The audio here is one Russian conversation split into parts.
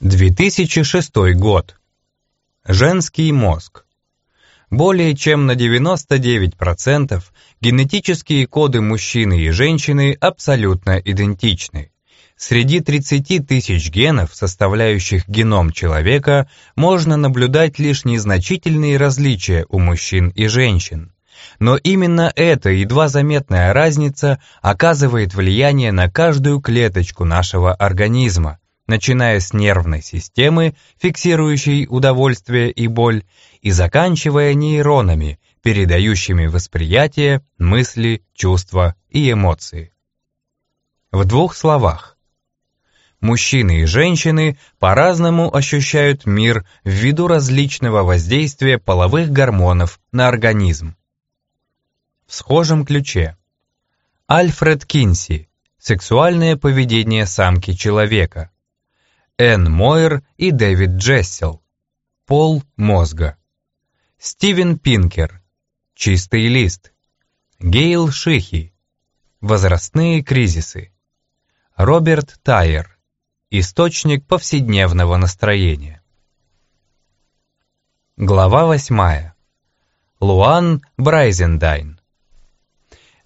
2006 год. Женский мозг. Более чем на 99% генетические коды мужчины и женщины абсолютно идентичны. Среди 30 тысяч генов, составляющих геном человека, можно наблюдать лишь незначительные различия у мужчин и женщин. Но именно эта едва заметная разница оказывает влияние на каждую клеточку нашего организма, начиная с нервной системы, фиксирующей удовольствие и боль, и заканчивая нейронами, передающими восприятие, мысли, чувства и эмоции. В двух словах. Мужчины и женщины по-разному ощущают мир ввиду различного воздействия половых гормонов на организм. В схожем ключе. Альфред Кинси. Сексуальное поведение самки человека. Энн Мойер и Дэвид Джессел. Пол мозга. Стивен Пинкер. Чистый лист. Гейл Шихи. Возрастные кризисы. Роберт Тайер. Источник повседневного настроения. Глава восьмая. Луан Брайзендайн.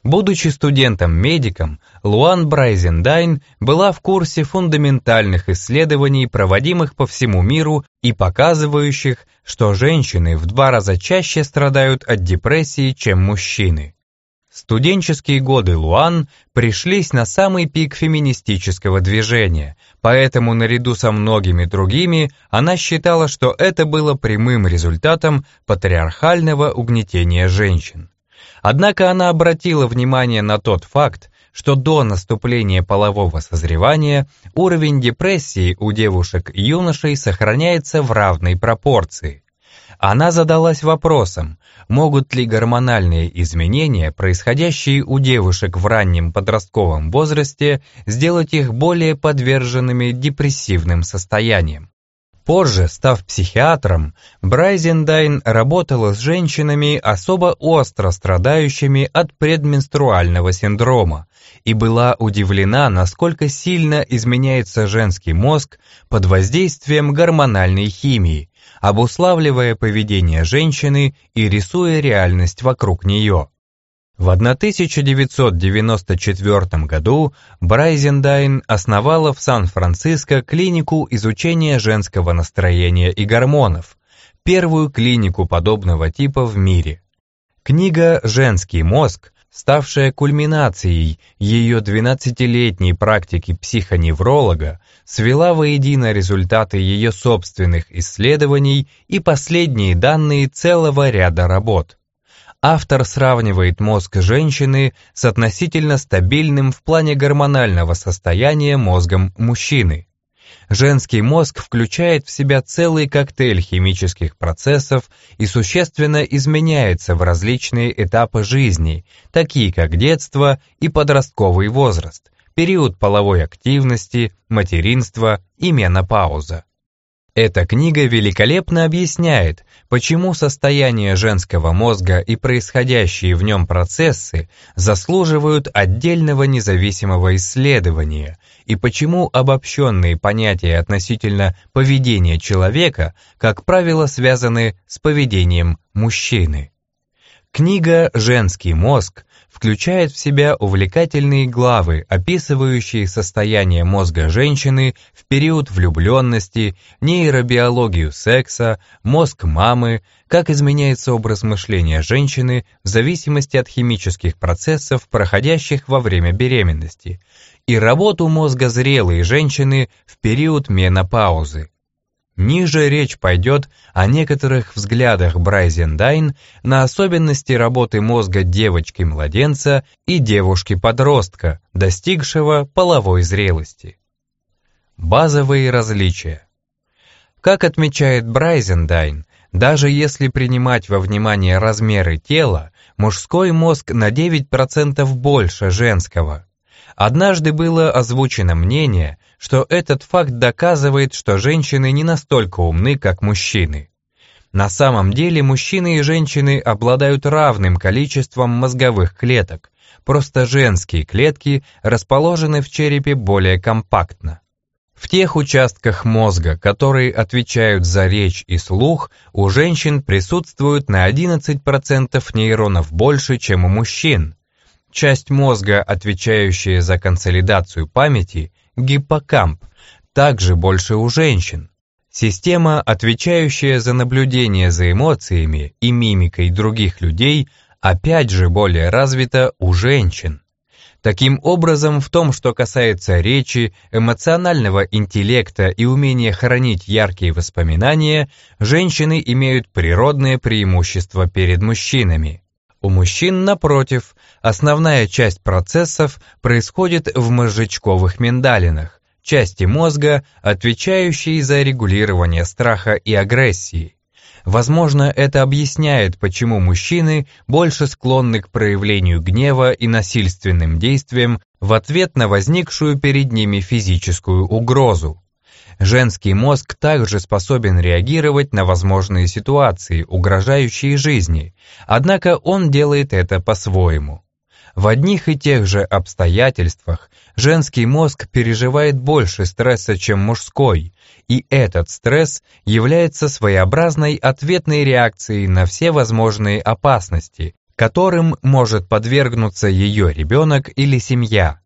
Будучи студентом-медиком, Луан Брайзендайн была в курсе фундаментальных исследований, проводимых по всему миру и показывающих, что женщины в два раза чаще страдают от депрессии, чем мужчины. Студенческие годы Луан пришлись на самый пик феминистического движения, поэтому наряду со многими другими она считала, что это было прямым результатом патриархального угнетения женщин. Однако она обратила внимание на тот факт, что до наступления полового созревания уровень депрессии у девушек и юношей сохраняется в равной пропорции. Она задалась вопросом, могут ли гормональные изменения, происходящие у девушек в раннем подростковом возрасте, сделать их более подверженными депрессивным состояниям. Позже, став психиатром, Брайзендайн работала с женщинами, особо остро страдающими от предменструального синдрома, и была удивлена, насколько сильно изменяется женский мозг под воздействием гормональной химии, обуславливая поведение женщины и рисуя реальность вокруг нее. В 1994 году Брайзендайн основала в Сан-Франциско клинику изучения женского настроения и гормонов, первую клинику подобного типа в мире. Книга «Женский мозг», ставшая кульминацией ее 12-летней практики психоневролога, свела воедино результаты ее собственных исследований и последние данные целого ряда работ автор сравнивает мозг женщины с относительно стабильным в плане гормонального состояния мозгом мужчины. Женский мозг включает в себя целый коктейль химических процессов и существенно изменяется в различные этапы жизни, такие как детство и подростковый возраст, период половой активности, материнство и менопауза. Эта книга великолепно объясняет, почему состояние женского мозга и происходящие в нем процессы заслуживают отдельного независимого исследования, и почему обобщенные понятия относительно поведения человека, как правило, связаны с поведением мужчины. Книга «Женский мозг» включает в себя увлекательные главы, описывающие состояние мозга женщины в период влюбленности, нейробиологию секса, мозг мамы, как изменяется образ мышления женщины в зависимости от химических процессов, проходящих во время беременности, и работу мозга зрелой женщины в период менопаузы. Ниже речь пойдет о некоторых взглядах Брайзендайн на особенности работы мозга девочки-младенца и девушки-подростка, достигшего половой зрелости. Базовые различия. Как отмечает Брайзендайн, даже если принимать во внимание размеры тела, мужской мозг на 9% больше женского. Однажды было озвучено мнение, что этот факт доказывает, что женщины не настолько умны, как мужчины. На самом деле мужчины и женщины обладают равным количеством мозговых клеток, просто женские клетки расположены в черепе более компактно. В тех участках мозга, которые отвечают за речь и слух, у женщин присутствует на 11% нейронов больше, чем у мужчин. Часть мозга, отвечающая за консолидацию памяти, гиппокамп, также больше у женщин. Система, отвечающая за наблюдение за эмоциями и мимикой других людей, опять же более развита у женщин. Таким образом, в том, что касается речи, эмоционального интеллекта и умения хранить яркие воспоминания, женщины имеют природное преимущество перед мужчинами. У мужчин, напротив, основная часть процессов происходит в мозжечковых миндалинах, части мозга, отвечающей за регулирование страха и агрессии. Возможно, это объясняет, почему мужчины больше склонны к проявлению гнева и насильственным действиям в ответ на возникшую перед ними физическую угрозу. Женский мозг также способен реагировать на возможные ситуации, угрожающие жизни, однако он делает это по-своему. В одних и тех же обстоятельствах женский мозг переживает больше стресса, чем мужской, и этот стресс является своеобразной ответной реакцией на все возможные опасности, которым может подвергнуться ее ребенок или семья.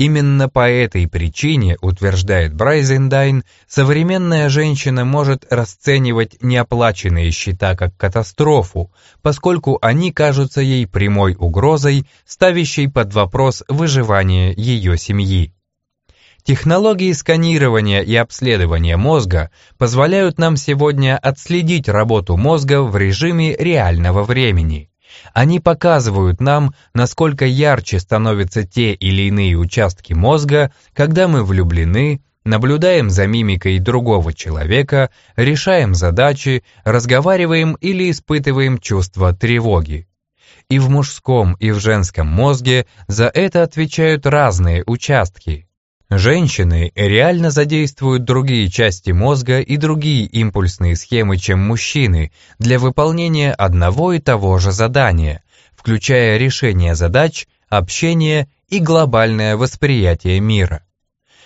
Именно по этой причине, утверждает Брайзендайн, современная женщина может расценивать неоплаченные счета как катастрофу, поскольку они кажутся ей прямой угрозой, ставящей под вопрос выживание ее семьи. Технологии сканирования и обследования мозга позволяют нам сегодня отследить работу мозга в режиме реального времени. Они показывают нам, насколько ярче становятся те или иные участки мозга, когда мы влюблены, наблюдаем за мимикой другого человека, решаем задачи, разговариваем или испытываем чувство тревоги. И в мужском, и в женском мозге за это отвечают разные участки. Женщины реально задействуют другие части мозга и другие импульсные схемы, чем мужчины, для выполнения одного и того же задания, включая решение задач, общение и глобальное восприятие мира.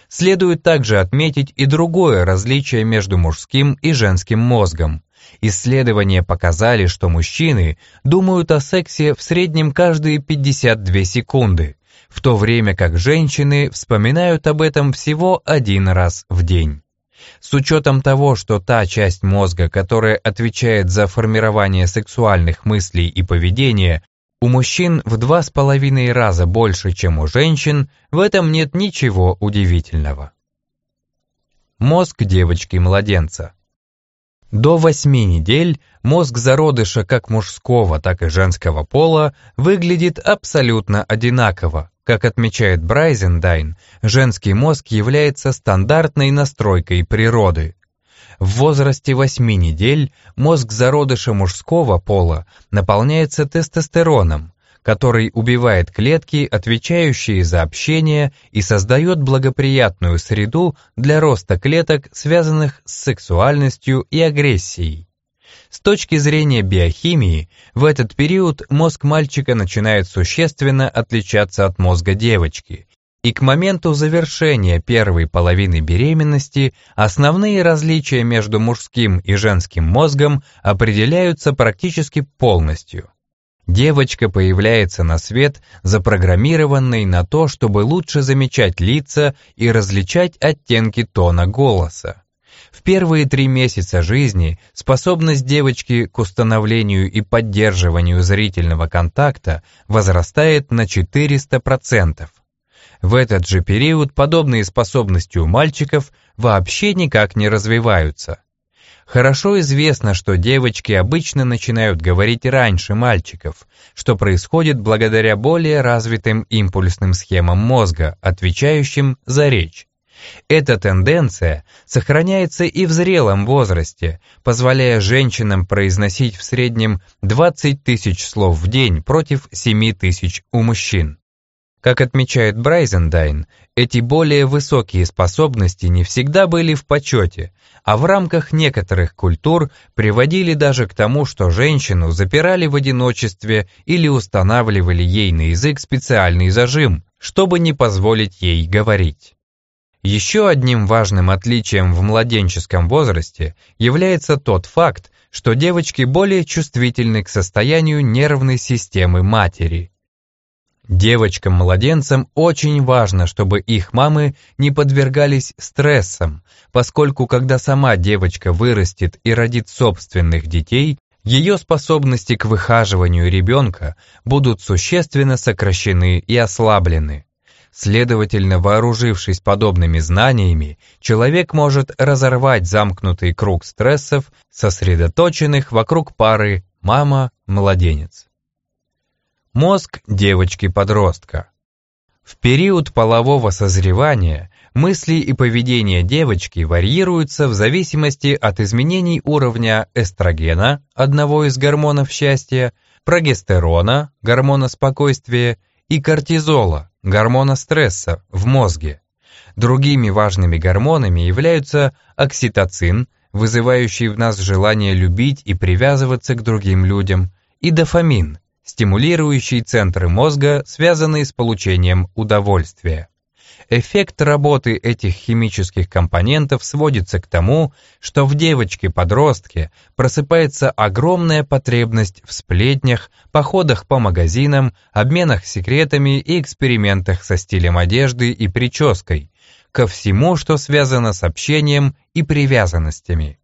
Следует также отметить и другое различие между мужским и женским мозгом. Исследования показали, что мужчины думают о сексе в среднем каждые 52 секунды, в то время как женщины вспоминают об этом всего один раз в день. С учетом того, что та часть мозга, которая отвечает за формирование сексуальных мыслей и поведения, у мужчин в два с половиной раза больше, чем у женщин, в этом нет ничего удивительного. Мозг девочки-младенца До восьми недель мозг зародыша как мужского, так и женского пола выглядит абсолютно одинаково, как отмечает Брайзендайн, женский мозг является стандартной настройкой природы. В возрасте 8 недель мозг зародыша мужского пола наполняется тестостероном, который убивает клетки, отвечающие за общение, и создает благоприятную среду для роста клеток, связанных с сексуальностью и агрессией. С точки зрения биохимии, в этот период мозг мальчика начинает существенно отличаться от мозга девочки, и к моменту завершения первой половины беременности основные различия между мужским и женским мозгом определяются практически полностью. Девочка появляется на свет, запрограммированной на то, чтобы лучше замечать лица и различать оттенки тона голоса. В первые три месяца жизни способность девочки к установлению и поддерживанию зрительного контакта возрастает на 400%. В этот же период подобные способности у мальчиков вообще никак не развиваются. Хорошо известно, что девочки обычно начинают говорить раньше мальчиков, что происходит благодаря более развитым импульсным схемам мозга, отвечающим за речь. Эта тенденция сохраняется и в зрелом возрасте, позволяя женщинам произносить в среднем 20 тысяч слов в день против 7 тысяч у мужчин. Как отмечает Брайзендайн, эти более высокие способности не всегда были в почете, а в рамках некоторых культур приводили даже к тому, что женщину запирали в одиночестве или устанавливали ей на язык специальный зажим, чтобы не позволить ей говорить. Еще одним важным отличием в младенческом возрасте является тот факт, что девочки более чувствительны к состоянию нервной системы матери. Девочкам-младенцам очень важно, чтобы их мамы не подвергались стрессам, поскольку когда сама девочка вырастет и родит собственных детей, ее способности к выхаживанию ребенка будут существенно сокращены и ослаблены. Следовательно, вооружившись подобными знаниями, человек может разорвать замкнутый круг стрессов, сосредоточенных вокруг пары мама-младенец. Мозг девочки-подростка. В период полового созревания мысли и поведение девочки варьируются в зависимости от изменений уровня эстрогена, одного из гормонов счастья, прогестерона, гормона спокойствия, и кортизола, гормона стресса, в мозге. Другими важными гормонами являются окситоцин, вызывающий в нас желание любить и привязываться к другим людям, и дофамин, стимулирующий центры мозга, связанные с получением удовольствия. Эффект работы этих химических компонентов сводится к тому, что в девочке-подростке просыпается огромная потребность в сплетнях, походах по магазинам, обменах секретами и экспериментах со стилем одежды и прической, ко всему, что связано с общением и привязанностями.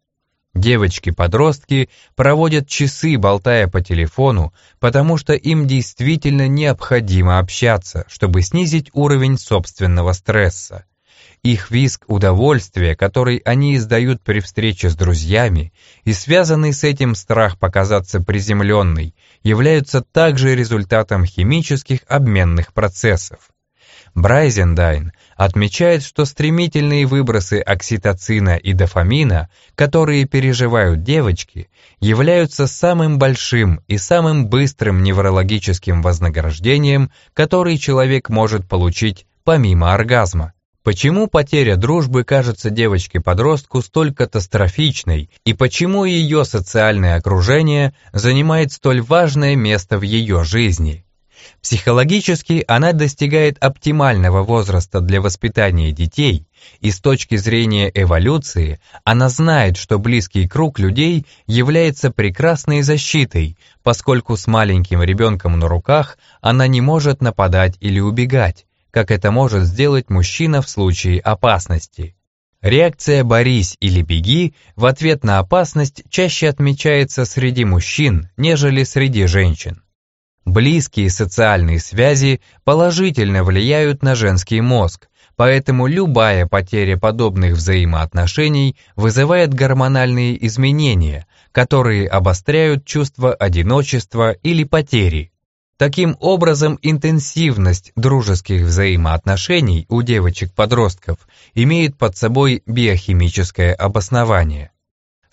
Девочки-подростки проводят часы, болтая по телефону, потому что им действительно необходимо общаться, чтобы снизить уровень собственного стресса. Их виск удовольствия, который они издают при встрече с друзьями, и связанный с этим страх показаться приземленной, являются также результатом химических обменных процессов. Брайзендайн отмечает, что стремительные выбросы окситоцина и дофамина, которые переживают девочки, являются самым большим и самым быстрым неврологическим вознаграждением, который человек может получить помимо оргазма. Почему потеря дружбы кажется девочке-подростку столь катастрофичной и почему ее социальное окружение занимает столь важное место в ее жизни? Психологически она достигает оптимального возраста для воспитания детей, и с точки зрения эволюции она знает, что близкий круг людей является прекрасной защитой, поскольку с маленьким ребенком на руках она не может нападать или убегать, как это может сделать мужчина в случае опасности. Реакция «борись» или «беги» в ответ на опасность чаще отмечается среди мужчин, нежели среди женщин. Близкие социальные связи положительно влияют на женский мозг, поэтому любая потеря подобных взаимоотношений вызывает гормональные изменения, которые обостряют чувство одиночества или потери. Таким образом, интенсивность дружеских взаимоотношений у девочек-подростков имеет под собой биохимическое обоснование.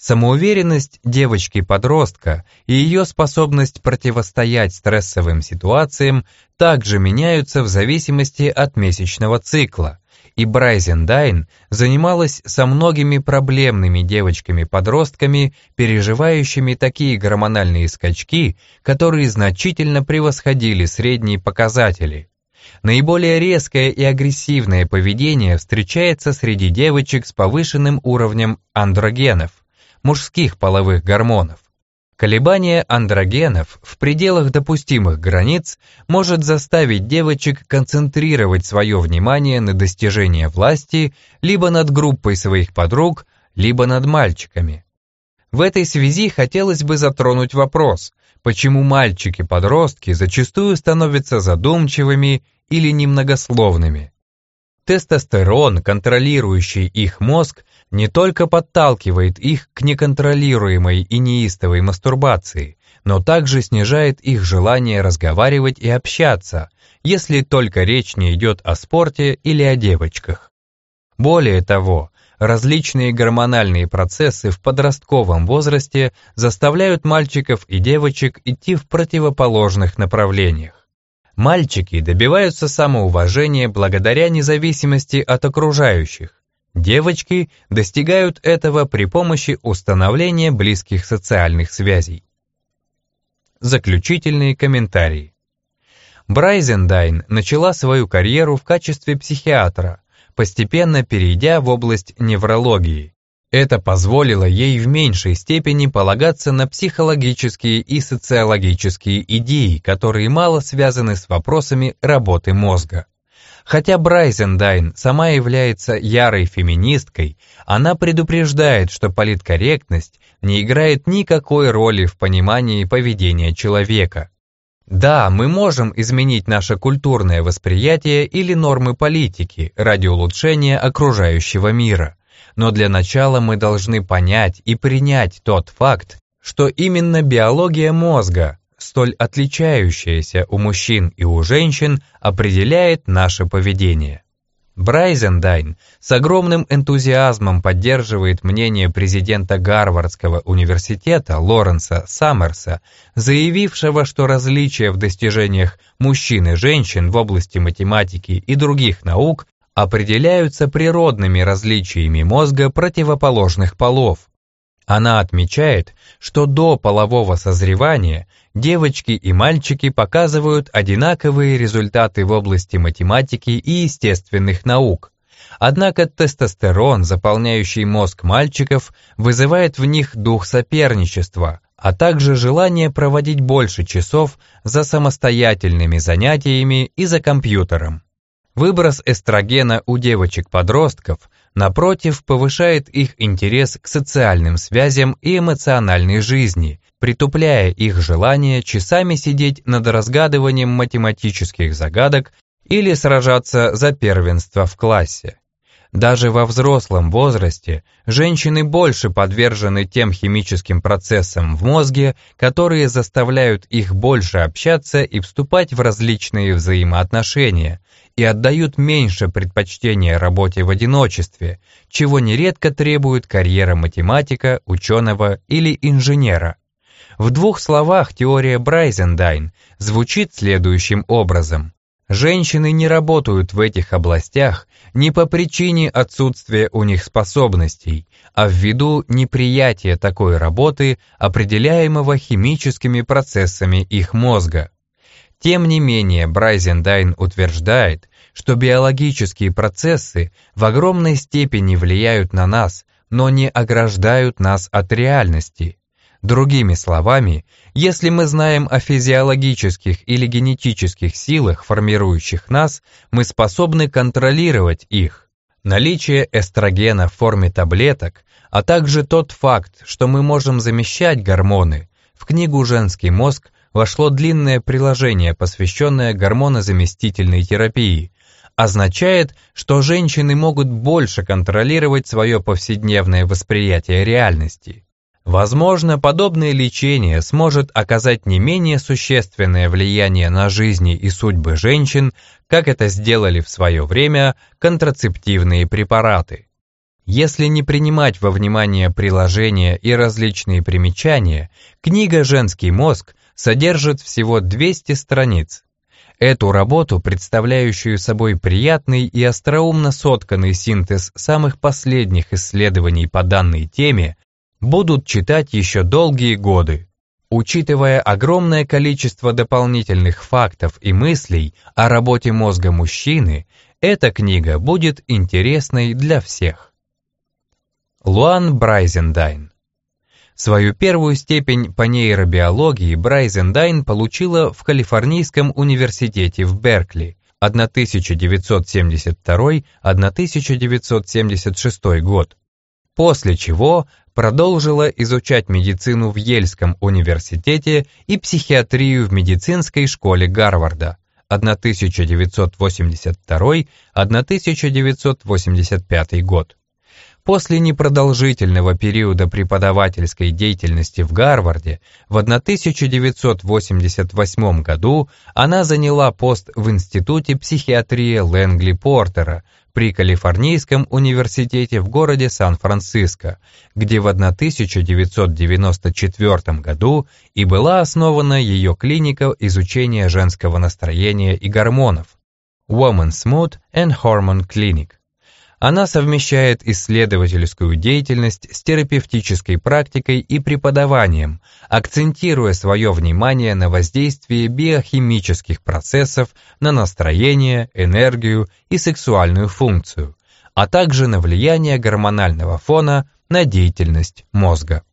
Самоуверенность девочки-подростка и ее способность противостоять стрессовым ситуациям также меняются в зависимости от месячного цикла, и Брайзендайн занималась со многими проблемными девочками-подростками, переживающими такие гормональные скачки, которые значительно превосходили средние показатели. Наиболее резкое и агрессивное поведение встречается среди девочек с повышенным уровнем андрогенов – мужских половых гормонов. Колебание андрогенов в пределах допустимых границ может заставить девочек концентрировать свое внимание на достижении власти либо над группой своих подруг, либо над мальчиками. В этой связи хотелось бы затронуть вопрос, почему мальчики-подростки зачастую становятся задумчивыми или немногословными. Тестостерон, контролирующий их мозг, не только подталкивает их к неконтролируемой и неистовой мастурбации, но также снижает их желание разговаривать и общаться, если только речь не идет о спорте или о девочках. Более того, различные гормональные процессы в подростковом возрасте заставляют мальчиков и девочек идти в противоположных направлениях. Мальчики добиваются самоуважения благодаря независимости от окружающих, Девочки достигают этого при помощи установления близких социальных связей. Заключительные комментарии. Брайзендайн начала свою карьеру в качестве психиатра, постепенно перейдя в область неврологии. Это позволило ей в меньшей степени полагаться на психологические и социологические идеи, которые мало связаны с вопросами работы мозга. Хотя Брайзендайн сама является ярой феминисткой, она предупреждает, что политкорректность не играет никакой роли в понимании поведения человека. Да, мы можем изменить наше культурное восприятие или нормы политики ради улучшения окружающего мира но для начала мы должны понять и принять тот факт, что именно биология мозга, столь отличающаяся у мужчин и у женщин, определяет наше поведение. Брайзендайн с огромным энтузиазмом поддерживает мнение президента Гарвардского университета Лоренса Саммерса, заявившего, что различия в достижениях мужчин и женщин в области математики и других наук определяются природными различиями мозга противоположных полов. Она отмечает, что до полового созревания девочки и мальчики показывают одинаковые результаты в области математики и естественных наук. Однако тестостерон, заполняющий мозг мальчиков, вызывает в них дух соперничества, а также желание проводить больше часов за самостоятельными занятиями и за компьютером. Выброс эстрогена у девочек-подростков, напротив, повышает их интерес к социальным связям и эмоциональной жизни, притупляя их желание часами сидеть над разгадыванием математических загадок или сражаться за первенство в классе. Даже во взрослом возрасте женщины больше подвержены тем химическим процессам в мозге, которые заставляют их больше общаться и вступать в различные взаимоотношения, и отдают меньше предпочтения работе в одиночестве, чего нередко требует карьера математика, ученого или инженера. В двух словах теория Брайзендайн звучит следующим образом. Женщины не работают в этих областях не по причине отсутствия у них способностей, а ввиду неприятия такой работы, определяемого химическими процессами их мозга. Тем не менее, Брайзендайн утверждает, что биологические процессы в огромной степени влияют на нас, но не ограждают нас от реальности. Другими словами, если мы знаем о физиологических или генетических силах, формирующих нас, мы способны контролировать их. Наличие эстрогена в форме таблеток, а также тот факт, что мы можем замещать гормоны, в книгу «Женский мозг» вошло длинное приложение, посвященное гормонозаместительной терапии, означает, что женщины могут больше контролировать свое повседневное восприятие реальности. Возможно, подобное лечение сможет оказать не менее существенное влияние на жизни и судьбы женщин, как это сделали в свое время контрацептивные препараты. Если не принимать во внимание приложения и различные примечания, книга «Женский мозг» содержит всего 200 страниц. Эту работу, представляющую собой приятный и остроумно сотканный синтез самых последних исследований по данной теме, будут читать еще долгие годы. Учитывая огромное количество дополнительных фактов и мыслей о работе мозга мужчины, эта книга будет интересной для всех. Луан Брайзендайн Свою первую степень по нейробиологии Брайзендайн получила в Калифорнийском университете в Беркли 1972-1976 год, после чего продолжила изучать медицину в Ельском университете и психиатрию в медицинской школе Гарварда 1982-1985 год. После непродолжительного периода преподавательской деятельности в Гарварде в 1988 году она заняла пост в Институте психиатрии Лэнгли Портера при Калифорнийском университете в городе Сан-Франциско, где в 1994 году и была основана ее клиника изучения женского настроения и гормонов Women's Mood and Hormone Clinic. Она совмещает исследовательскую деятельность с терапевтической практикой и преподаванием, акцентируя свое внимание на воздействии биохимических процессов на настроение, энергию и сексуальную функцию, а также на влияние гормонального фона на деятельность мозга.